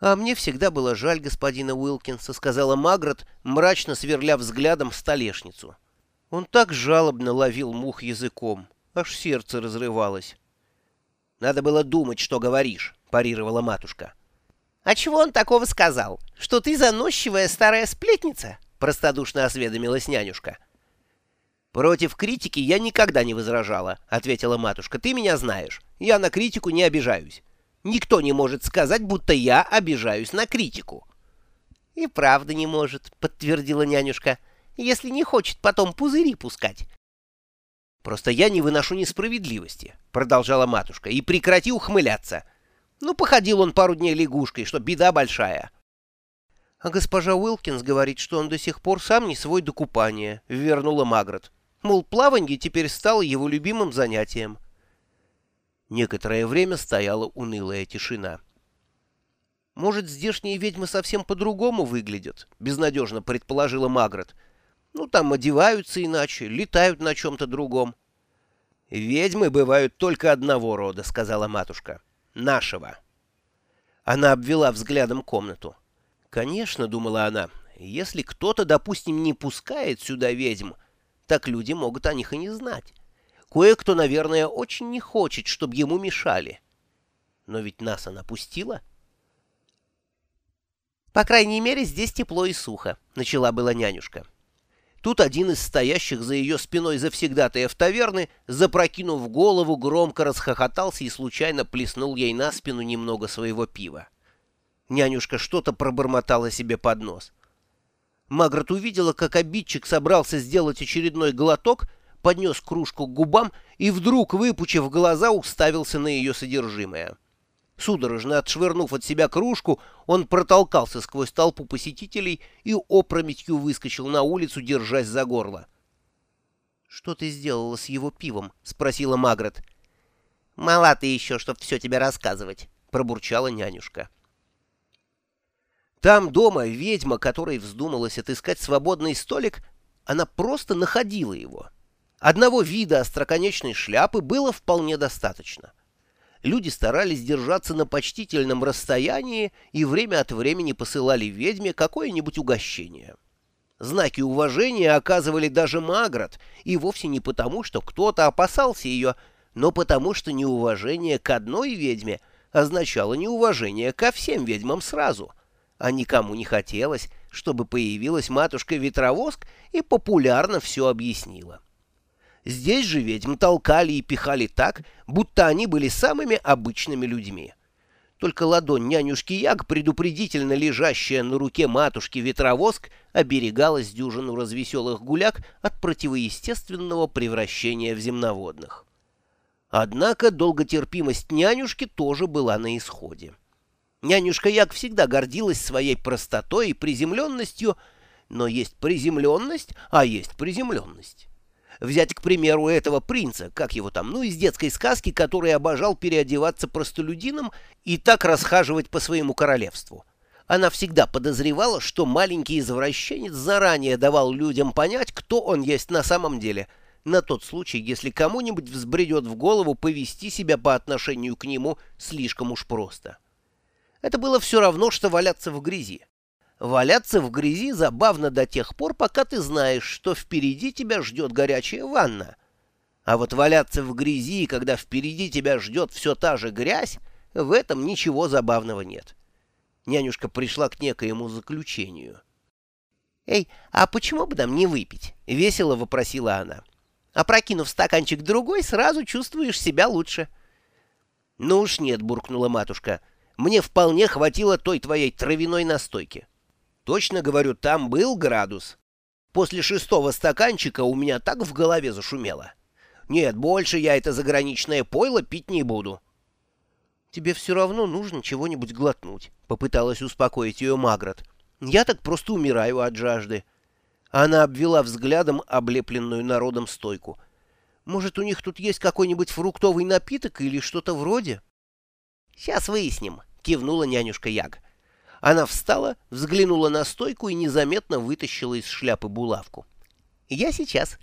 «А мне всегда было жаль господина Уилкинса», — сказала Магрот, мрачно сверля взглядом столешницу. Он так жалобно ловил мух языком, аж сердце разрывалось. «Надо было думать, что говоришь», — парировала матушка. «А чего он такого сказал? Что ты заносчивая старая сплетница?» — простодушно осведомилась нянюшка. «Против критики я никогда не возражала», — ответила матушка. «Ты меня знаешь. Я на критику не обижаюсь. Никто не может сказать, будто я обижаюсь на критику. — И правда не может, — подтвердила нянюшка, — если не хочет потом пузыри пускать. — Просто я не выношу несправедливости, — продолжала матушка, — и прекрати ухмыляться. Ну, походил он пару дней лягушкой, что беда большая. — А госпожа Уилкинс говорит, что он до сих пор сам не свой до купания, — вернула Магрот. Мол, плаванье теперь стало его любимым занятием. — Некоторое время стояла унылая тишина. «Может, здешние ведьмы совсем по-другому выглядят?» — безнадежно предположила Магрот. «Ну, там одеваются иначе, летают на чем-то другом». «Ведьмы бывают только одного рода», — сказала матушка. «Нашего». Она обвела взглядом комнату. «Конечно», — думала она, — «если кто-то, допустим, не пускает сюда ведьм, так люди могут о них и не знать». Кое-кто, наверное, очень не хочет, чтобы ему мешали. Но ведь нас она пустила. «По крайней мере, здесь тепло и сухо», — начала была нянюшка. Тут один из стоящих за ее спиной завсегдатаев таверны, запрокинув голову, громко расхохотался и случайно плеснул ей на спину немного своего пива. Нянюшка что-то пробормотала себе под нос. Магрот увидела, как обидчик собрался сделать очередной глоток, поднес кружку к губам и вдруг, выпучив глаза, уставился на ее содержимое. Судорожно отшвырнув от себя кружку, он протолкался сквозь толпу посетителей и опрометью выскочил на улицу, держась за горло. — Что ты сделала с его пивом? — спросила Магрот. — Мала ты еще, чтоб все тебе рассказывать, — пробурчала нянюшка. Там дома ведьма, которой вздумалась отыскать свободный столик, она просто находила его. — Одного вида остроконечной шляпы было вполне достаточно. Люди старались держаться на почтительном расстоянии и время от времени посылали ведьме какое-нибудь угощение. Знаки уважения оказывали даже Магрот, и вовсе не потому, что кто-то опасался ее, но потому, что неуважение к одной ведьме означало неуважение ко всем ведьмам сразу, а никому не хотелось, чтобы появилась матушка-ветровоск и популярно все объяснила. Здесь же ведьм толкали и пихали так, будто они были самыми обычными людьми. Только ладонь нянюшки Яг, предупредительно лежащая на руке матушки ветровоск, оберегалась дюжину развеселых гуляк от противоестественного превращения в земноводных. Однако долготерпимость нянюшки тоже была на исходе. Нянюшка Яг всегда гордилась своей простотой и приземленностью, но есть приземленность, а есть приземленность. Взять, к примеру, этого принца, как его там, ну, из детской сказки, который обожал переодеваться простолюдином и так расхаживать по своему королевству. Она всегда подозревала, что маленький извращенец заранее давал людям понять, кто он есть на самом деле, на тот случай, если кому-нибудь взбредет в голову повести себя по отношению к нему слишком уж просто. Это было все равно, что валяться в грязи. Валяться в грязи забавно до тех пор, пока ты знаешь, что впереди тебя ждет горячая ванна. А вот валяться в грязи, когда впереди тебя ждет все та же грязь, в этом ничего забавного нет. Нянюшка пришла к некоему заключению. «Эй, а почему бы нам не выпить?» — весело вопросила она. «Опрокинув стаканчик другой, сразу чувствуешь себя лучше». «Ну уж нет», — буркнула матушка, — «мне вполне хватило той твоей травяной настойки». Точно говорю, там был градус. После шестого стаканчика у меня так в голове зашумело. Нет, больше я это заграничное пойло пить не буду. Тебе все равно нужно чего-нибудь глотнуть, — попыталась успокоить ее Магрот. Я так просто умираю от жажды. Она обвела взглядом облепленную народом стойку. Может, у них тут есть какой-нибудь фруктовый напиток или что-то вроде? — Сейчас выясним, — кивнула нянюшка Яг. Она встала, взглянула на стойку и незаметно вытащила из шляпы булавку. «Я сейчас»,